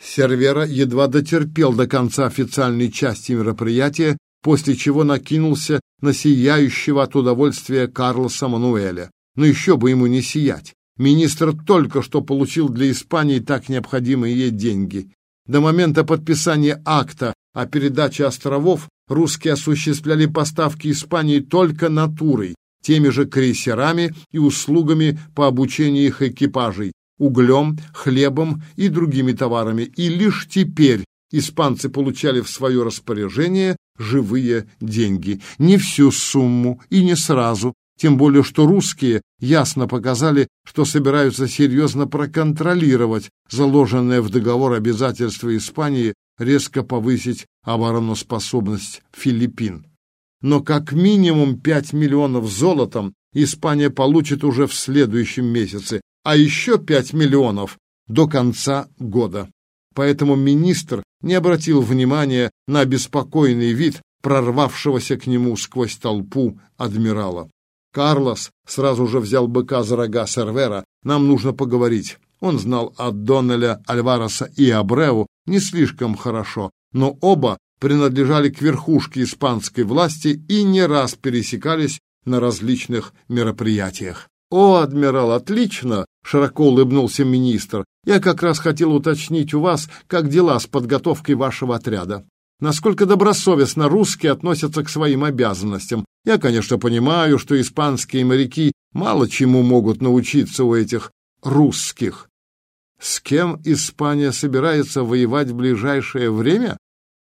Сервера едва дотерпел до конца официальной части мероприятия, после чего накинулся на сияющего от удовольствия Карлоса Мануэля. Но еще бы ему не сиять. Министр только что получил для Испании так необходимые ей деньги. До момента подписания акта о передаче островов русские осуществляли поставки Испании только натурой, теми же крейсерами и услугами по обучению их экипажей, углем, хлебом и другими товарами, и лишь теперь испанцы получали в свое распоряжение живые деньги. Не всю сумму и не сразу, тем более что русские ясно показали, что собираются серьезно проконтролировать заложенное в договор обязательство Испании резко повысить обороноспособность Филиппин. Но как минимум 5 миллионов золотом Испания получит уже в следующем месяце, а еще 5 миллионов до конца года. Поэтому министр не обратил внимания на беспокойный вид прорвавшегося к нему сквозь толпу адмирала. «Карлос сразу же взял быка за рога Сервера. Нам нужно поговорить». Он знал от Доннеля, Альвареса и Абреу не слишком хорошо, но оба принадлежали к верхушке испанской власти и не раз пересекались на различных мероприятиях. «О, адмирал, отлично!» — широко улыбнулся министр. «Я как раз хотел уточнить у вас, как дела с подготовкой вашего отряда. Насколько добросовестно русские относятся к своим обязанностям. Я, конечно, понимаю, что испанские моряки мало чему могут научиться у этих русских. С кем Испания собирается воевать в ближайшее время?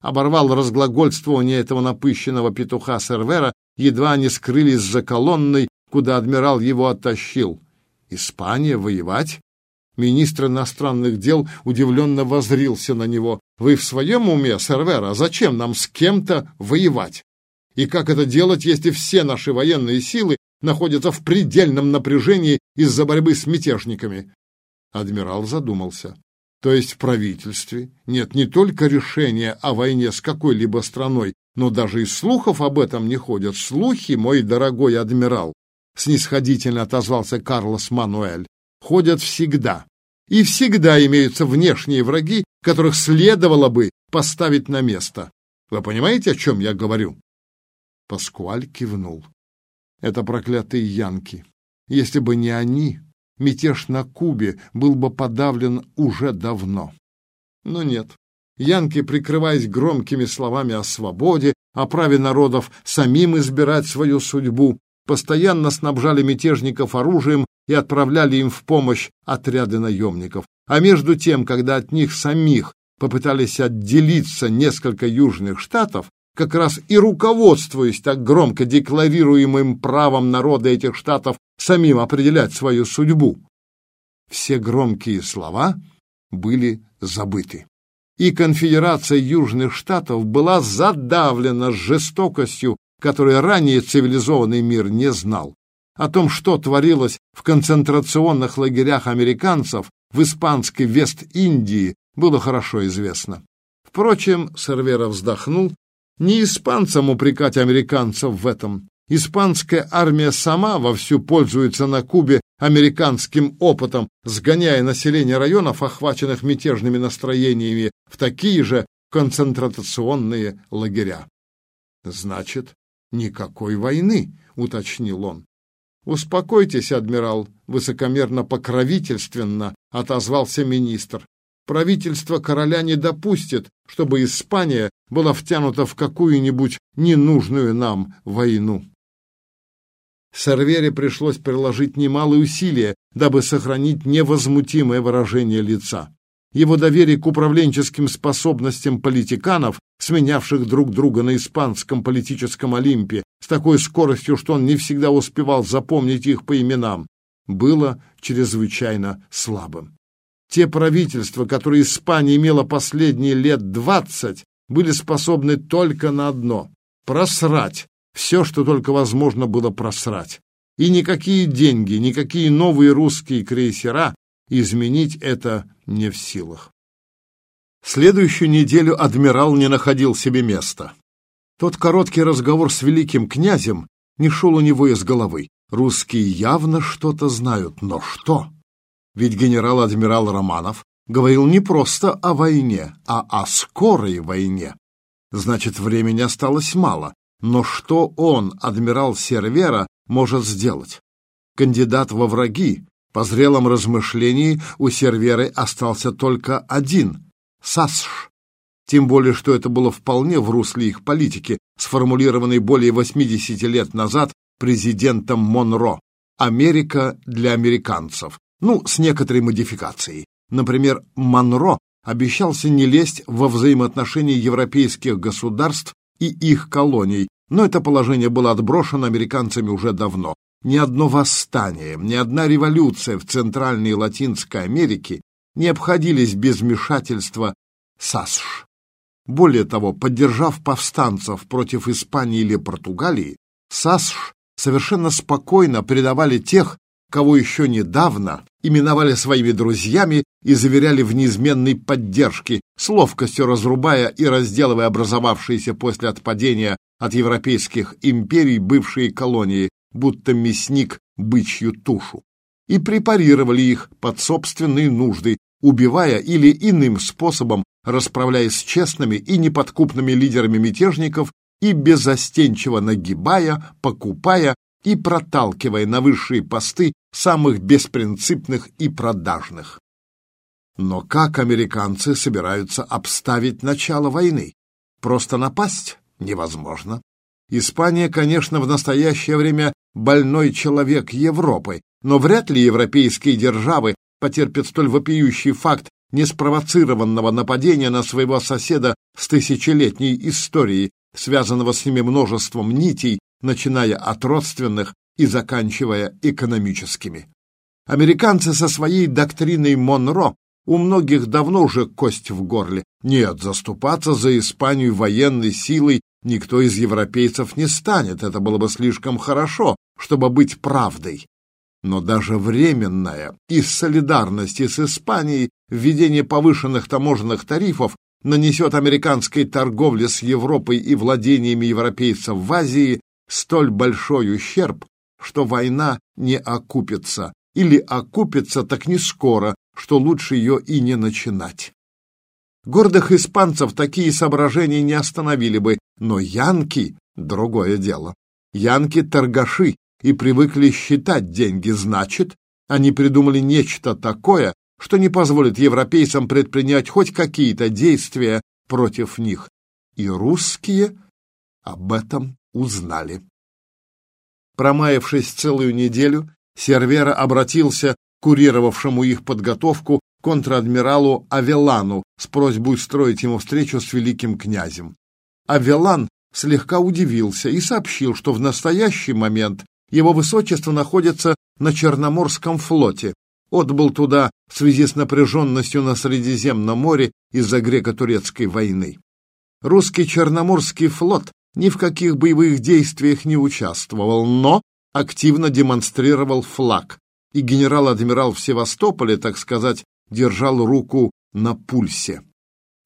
Оборвал разглагольствование этого напыщенного петуха Сервера, едва они скрылись за колонной, куда адмирал его оттащил. Испания воевать? Министр иностранных дел удивленно возрился на него. «Вы в своем уме, Сервера? Зачем нам с кем-то воевать? И как это делать, если все наши военные силы находятся в предельном напряжении из-за борьбы с мятежниками?» Адмирал задумался. То есть в правительстве нет не только решения о войне с какой-либо страной, но даже и слухов об этом не ходят. Слухи, мой дорогой адмирал, снисходительно отозвался Карлос Мануэль, ходят всегда. И всегда имеются внешние враги, которых следовало бы поставить на место. Вы понимаете, о чем я говорю? Паскуаль кивнул. Это проклятые янки. Если бы не они, мятеж на Кубе был бы подавлен уже давно. Но нет. Янки, прикрываясь громкими словами о свободе, о праве народов самим избирать свою судьбу, постоянно снабжали мятежников оружием и отправляли им в помощь отряды наемников. А между тем, когда от них самих попытались отделиться несколько южных штатов, как раз и руководствуясь так громко декларируемым правом народа этих штатов самим определять свою судьбу. Все громкие слова были забыты. И конфедерация Южных Штатов была задавлена жестокостью, которой ранее цивилизованный мир не знал. О том, что творилось в концентрационных лагерях американцев в испанской Вест-Индии, было хорошо известно. Впрочем, Сервера вздохнул, не испанцам упрекать американцев в этом. Испанская армия сама вовсю пользуется на Кубе американским опытом, сгоняя население районов, охваченных мятежными настроениями, в такие же концентрационные лагеря. Значит, никакой войны, уточнил он. Успокойтесь, адмирал, высокомерно-покровительственно отозвался министр. Правительство короля не допустит, чтобы Испания была втянута в какую-нибудь ненужную нам войну. Сервере пришлось приложить немалые усилия, дабы сохранить невозмутимое выражение лица. Его доверие к управленческим способностям политиканов, сменявших друг друга на испанском политическом Олимпе, с такой скоростью, что он не всегда успевал запомнить их по именам, было чрезвычайно слабым. Те правительства, которые Испания имела последние лет двадцать, были способны только на одно — просрать все, что только возможно было просрать. И никакие деньги, никакие новые русские крейсера изменить это не в силах. Следующую неделю адмирал не находил себе места. Тот короткий разговор с великим князем не шел у него из головы. Русские явно что-то знают, но что? Ведь генерал-адмирал Романов говорил не просто о войне, а о скорой войне. Значит, времени осталось мало. Но что он, адмирал Сервера, может сделать? Кандидат во враги. По зрелом размышлении у Серверы остался только один — САСШ. Тем более, что это было вполне в русле их политики, сформулированной более 80 лет назад президентом Монро. Америка для американцев. Ну, с некоторой модификацией. Например, Монро обещался не лезть во взаимоотношения европейских государств и их колоний, но это положение было отброшено американцами уже давно. Ни одно восстание, ни одна революция в Центральной Латинской Америке не обходились без вмешательства САСШ. Более того, поддержав повстанцев против Испании или Португалии, САСШ совершенно спокойно предавали тех, кого еще недавно именовали своими друзьями и заверяли в неизменной поддержке, с ловкостью разрубая и разделывая образовавшиеся после отпадения от европейских империй бывшие колонии, будто мясник бычью тушу, и препарировали их под собственные нужды, убивая или иным способом расправляясь с честными и неподкупными лидерами мятежников и безостенчиво нагибая, покупая и проталкивая на высшие посты самых беспринципных и продажных. Но как американцы собираются обставить начало войны? Просто напасть невозможно. Испания, конечно, в настоящее время больной человек Европы, но вряд ли европейские державы потерпят столь вопиющий факт неспровоцированного нападения на своего соседа с тысячелетней историей, связанного с ними множеством нитей, начиная от родственных и заканчивая экономическими. Американцы со своей доктриной Монро у многих давно уже кость в горле. Нет, заступаться за Испанию военной силой никто из европейцев не станет. Это было бы слишком хорошо, чтобы быть правдой. Но даже временная из солидарности с Испанией введение повышенных таможенных тарифов нанесет американской торговле с Европой и владениями европейцев в Азии столь большой ущерб, что война не окупится, или окупится так не скоро, что лучше ее и не начинать. Гордых испанцев такие соображения не остановили бы, но янки — другое дело. Янки — торгаши и привыкли считать деньги, значит, они придумали нечто такое, что не позволит европейцам предпринять хоть какие-то действия против них. И русские об этом узнали. Промаявшись целую неделю, Сервера обратился к курировавшему их подготовку контр-адмиралу Авелану с просьбой устроить ему встречу с великим князем. Авелан слегка удивился и сообщил, что в настоящий момент его высочество находится на Черноморском флоте, отбыл туда в связи с напряженностью на Средиземном море из-за греко-турецкой войны. Русский Черноморский флот ни в каких боевых действиях не участвовал, но активно демонстрировал флаг, и генерал-адмирал в Севастополе, так сказать, держал руку на пульсе.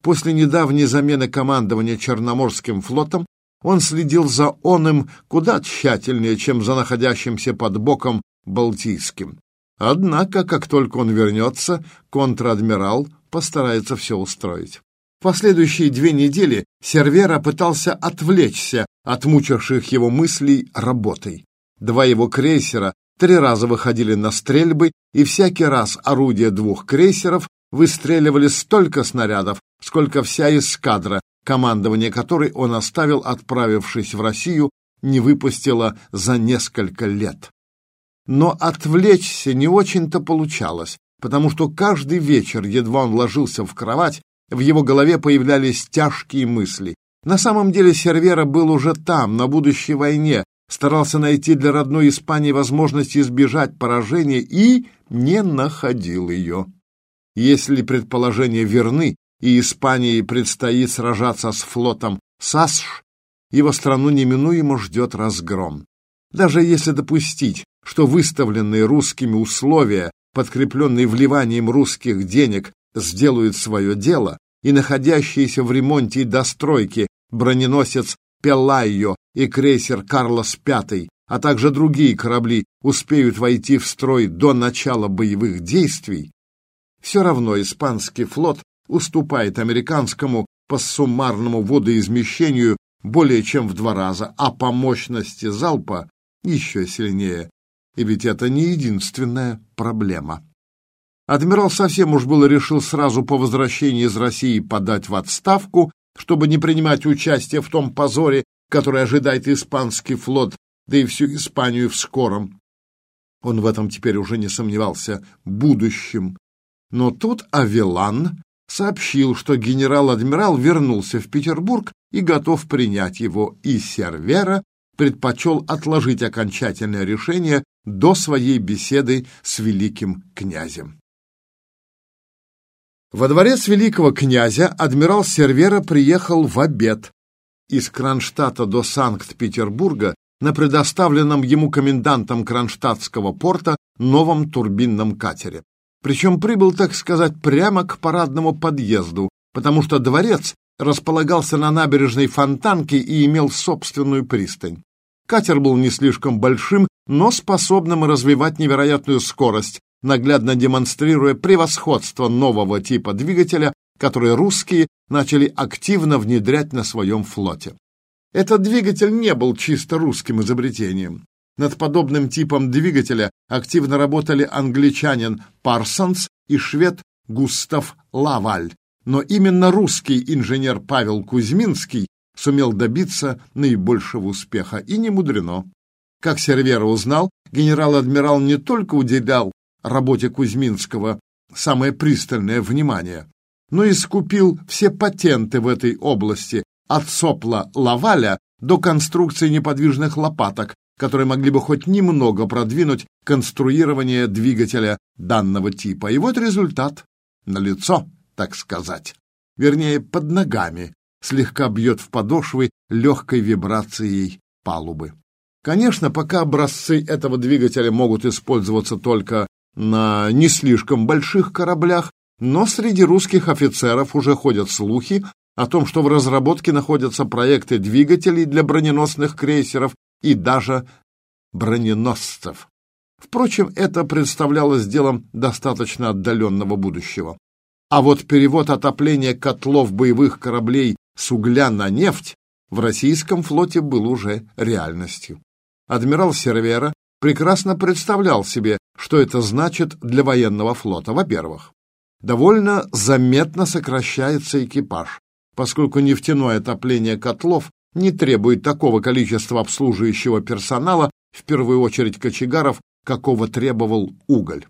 После недавней замены командования Черноморским флотом он следил за оным куда тщательнее, чем за находящимся под боком Балтийским. Однако, как только он вернется, контр-адмирал постарается все устроить. В последующие две недели Сервера пытался отвлечься от мучивших его мыслей работой. Два его крейсера три раза выходили на стрельбы, и всякий раз орудия двух крейсеров выстреливали столько снарядов, сколько вся эскадра, командование которой он оставил, отправившись в Россию, не выпустила за несколько лет. Но отвлечься не очень-то получалось, потому что каждый вечер, едва он ложился в кровать, в его голове появлялись тяжкие мысли. На самом деле Сервера был уже там, на будущей войне, старался найти для родной Испании возможность избежать поражения и не находил ее. Если предположения верны, и Испании предстоит сражаться с флотом САСШ, его страну неминуемо ждет разгром. Даже если допустить, что выставленные русскими условия, подкрепленные вливанием русских денег, сделают свое дело, и находящиеся в ремонте и достройке броненосец Пеллайо и крейсер Карлос V, а также другие корабли успеют войти в строй до начала боевых действий, Все равно испанский флот уступает американскому по суммарному водоизмещению более чем в два раза, а по мощности залпа еще сильнее. И ведь это не единственная проблема. Адмирал совсем уж было решил сразу по возвращении из России подать в отставку, чтобы не принимать участие в том позоре, который ожидает испанский флот, да и всю Испанию в скором. Он в этом теперь уже не сомневался, будущем. Но тут Авелан сообщил, что генерал-адмирал вернулся в Петербург и готов принять его, и Сервера предпочел отложить окончательное решение до своей беседы с великим князем. Во дворец великого князя адмирал Сервера приехал в обед из Кронштадта до Санкт-Петербурга на предоставленном ему комендантом Кронштадтского порта новом турбинном катере. Причем прибыл, так сказать, прямо к парадному подъезду, потому что дворец располагался на набережной Фонтанки и имел собственную пристань. Катер был не слишком большим, но способным развивать невероятную скорость, наглядно демонстрируя превосходство нового типа двигателя, который русские начали активно внедрять на своем флоте. Этот двигатель не был чисто русским изобретением. Над подобным типом двигателя активно работали англичанин Парсонс и швед Густав Лаваль. Но именно русский инженер Павел Кузьминский сумел добиться наибольшего успеха, и не мудрено. Как Сервера узнал, генерал-адмирал не только уделял работе Кузьминского самое пристальное внимание, но и скупил все патенты в этой области, от сопла Лаваля до конструкции неподвижных лопаток, которые могли бы хоть немного продвинуть конструирование двигателя данного типа. И вот результат. Налицо, так сказать. Вернее, под ногами. Слегка бьет в подошвы легкой вибрацией палубы. Конечно, пока образцы этого двигателя могут использоваться только на не слишком больших кораблях, но среди русских офицеров уже ходят слухи о том, что в разработке находятся проекты двигателей для броненосных крейсеров и даже броненосцев. Впрочем, это представлялось делом достаточно отдаленного будущего. А вот перевод отопления котлов боевых кораблей с угля на нефть в российском флоте был уже реальностью. Адмирал Сервера прекрасно представлял себе, что это значит для военного флота. Во-первых, довольно заметно сокращается экипаж, поскольку нефтяное отопление котлов не требует такого количества обслуживающего персонала, в первую очередь кочегаров, какого требовал уголь.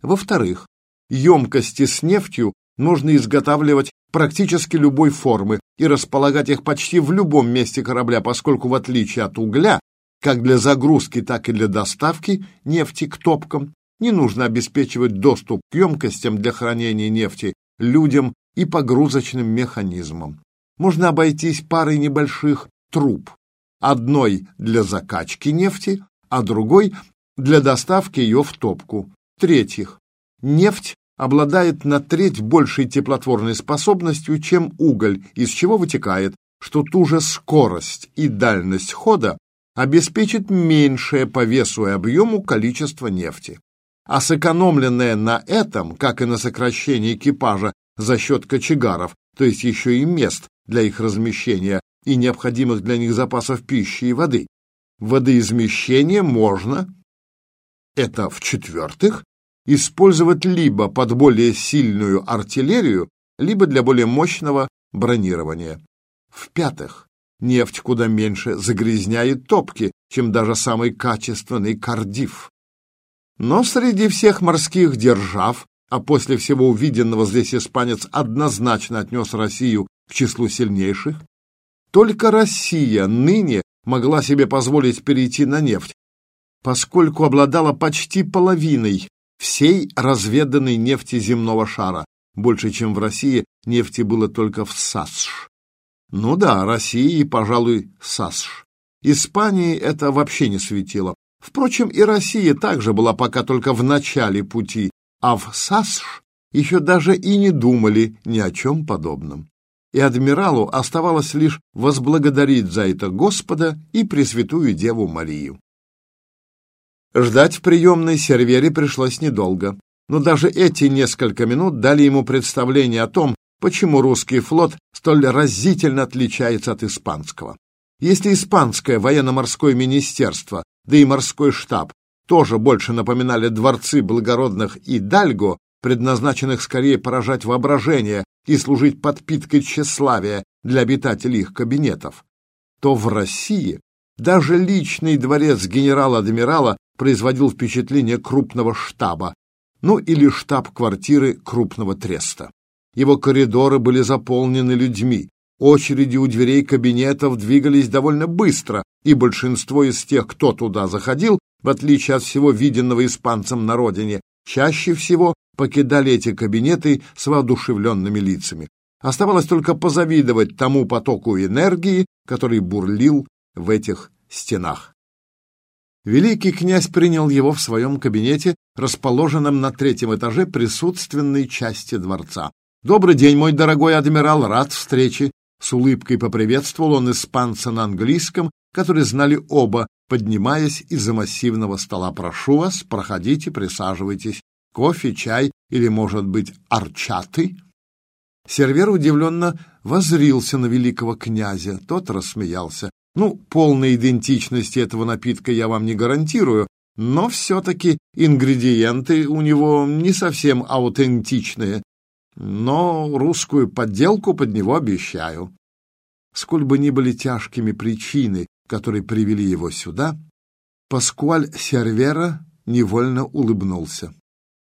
Во-вторых, емкости с нефтью нужно изготавливать практически любой формы и располагать их почти в любом месте корабля, поскольку в отличие от угля, как для загрузки, так и для доставки нефти к топкам, не нужно обеспечивать доступ к емкостям для хранения нефти людям и погрузочным механизмам. Можно обойтись парой небольших труб, одной для закачки нефти, а другой для доставки ее в топку. В-третьих, нефть обладает на треть большей теплотворной способностью, чем уголь, из чего вытекает, что ту же скорость и дальность хода обеспечит меньшее по весу и объему количество нефти. А сэкономленное на этом, как и на сокращении экипажа за счет кочегаров, то есть еще и мест для их размещения и необходимых для них запасов пищи и воды. Водоизмещение можно, это в-четвертых, использовать либо под более сильную артиллерию, либо для более мощного бронирования. В-пятых, нефть куда меньше загрязняет топки, чем даже самый качественный кардив. Но среди всех морских держав а после всего увиденного здесь испанец однозначно отнес Россию к числу сильнейших, только Россия ныне могла себе позволить перейти на нефть, поскольку обладала почти половиной всей разведанной нефти земного шара. Больше, чем в России, нефти было только в САСШ. Ну да, России и, пожалуй, САСШ. Испании это вообще не светило. Впрочем, и Россия также была пока только в начале пути, а в САСШ еще даже и не думали ни о чем подобном. И адмиралу оставалось лишь возблагодарить за это Господа и Пресвятую Деву Марию. Ждать в приемной сервере пришлось недолго. Но даже эти несколько минут дали ему представление о том, почему русский флот столь разительно отличается от испанского. Если испанское военно-морское министерство, да и морской штаб тоже больше напоминали дворцы благородных и дальго, предназначенных скорее поражать воображение и служить подпиткой тщеславия для обитателей их кабинетов, то в России даже личный дворец генерала-адмирала производил впечатление крупного штаба, ну или штаб-квартиры крупного треста. Его коридоры были заполнены людьми, очереди у дверей кабинетов двигались довольно быстро, и большинство из тех, кто туда заходил, в отличие от всего виденного испанцам на родине, чаще всего покидали эти кабинеты с воодушевленными лицами. Оставалось только позавидовать тому потоку энергии, который бурлил в этих стенах. Великий князь принял его в своем кабинете, расположенном на третьем этаже присутственной части дворца. «Добрый день, мой дорогой адмирал, рад встрече!» С улыбкой поприветствовал он испанца на английском, который знали оба, поднимаясь из-за массивного стола. «Прошу вас, проходите, присаживайтесь. Кофе, чай или, может быть, арчаты?» Сервер удивленно возрился на великого князя. Тот рассмеялся. «Ну, полной идентичности этого напитка я вам не гарантирую, но все-таки ингредиенты у него не совсем аутентичные. Но русскую подделку под него обещаю». Сколь бы ни были тяжкими причины, которые привели его сюда, Паскуаль Сервера невольно улыбнулся.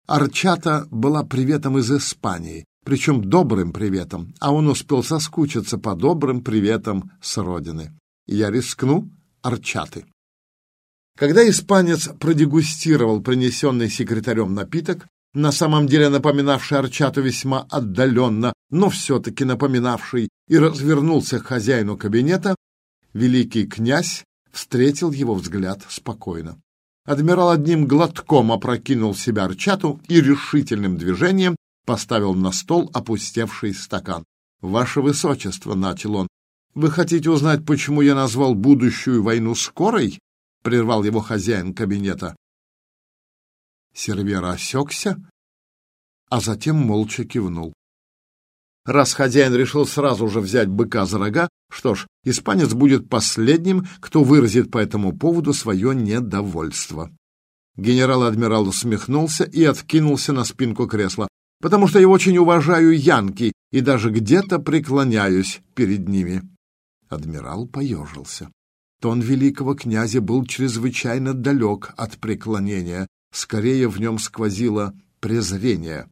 Арчата была приветом из Испании, причем добрым приветом, а он успел соскучиться по добрым приветам с родины. Я рискну Арчаты. Когда испанец продегустировал принесенный секретарем напиток, на самом деле напоминавший Арчату весьма отдаленно, но все-таки напоминавший, и развернулся к хозяину кабинета, великий князь встретил его взгляд спокойно. Адмирал одним глотком опрокинул себя Арчату и решительным движением поставил на стол опустевший стакан. «Ваше Высочество», — начал он, — «вы хотите узнать, почему я назвал будущую войну скорой?» — прервал его хозяин кабинета. Сервер осекся, а затем молча кивнул. Раз хозяин решил сразу же взять быка за рога, что ж, испанец будет последним, кто выразит по этому поводу свое недовольство. Генерал-адмирал усмехнулся и откинулся на спинку кресла потому что я очень уважаю янки и даже где-то преклоняюсь перед ними. Адмирал поежился. Тон великого князя был чрезвычайно далек от преклонения, скорее в нем сквозило презрение.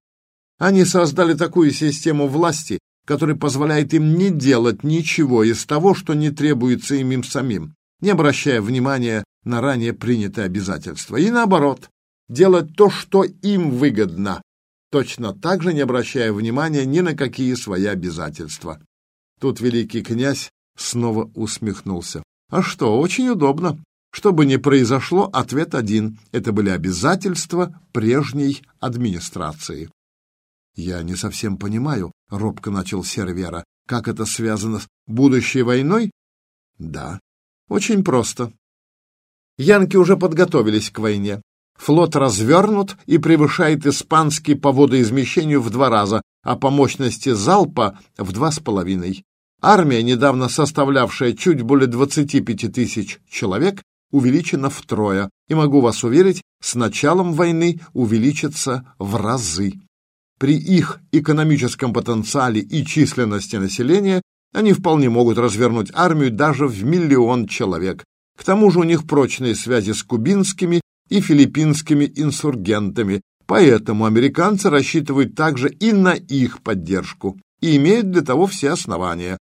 Они создали такую систему власти, которая позволяет им не делать ничего из того, что не требуется им, им самим, не обращая внимания на ранее принятые обязательства, и наоборот, делать то, что им выгодно, точно так же не обращая внимания ни на какие свои обязательства. Тут великий князь снова усмехнулся. А что, очень удобно. Что бы ни произошло, ответ один. Это были обязательства прежней администрации. «Я не совсем понимаю», — робко начал Сервера, «как это связано с будущей войной?» «Да, очень просто. Янки уже подготовились к войне. Флот развернут и превышает испанский по водоизмещению в два раза, а по мощности залпа в два с половиной. Армия, недавно составлявшая чуть более 25 тысяч человек, увеличена втрое, и, могу вас уверить, с началом войны увеличится в разы. При их экономическом потенциале и численности населения они вполне могут развернуть армию даже в миллион человек. К тому же у них прочные связи с кубинскими и филиппинскими инсургентами, поэтому американцы рассчитывают также и на их поддержку и имеют для того все основания.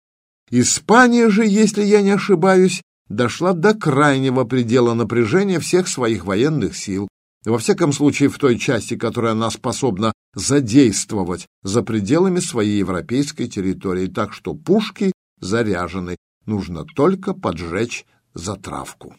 Испания же, если я не ошибаюсь, дошла до крайнего предела напряжения всех своих военных сил, во всяком случае в той части, которая она способна задействовать за пределами своей европейской территории, так что пушки заряжены, нужно только поджечь затравку.